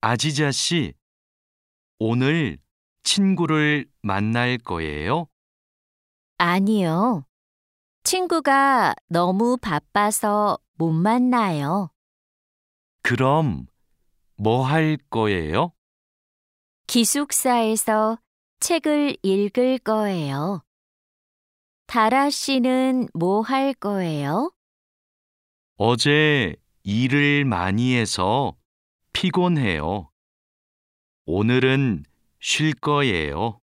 아지자 씨, 오늘 친구를 만날 거예요? 아니요. 친구가 너무 바빠서 못 만나요. 그럼 뭐 할 거예요? 기숙사에서 책을 읽을 거예요. 다라 씨는 뭐 할 거예요? 어제 일을 많이 해서 피곤해요. 오늘은 쉴 거예요.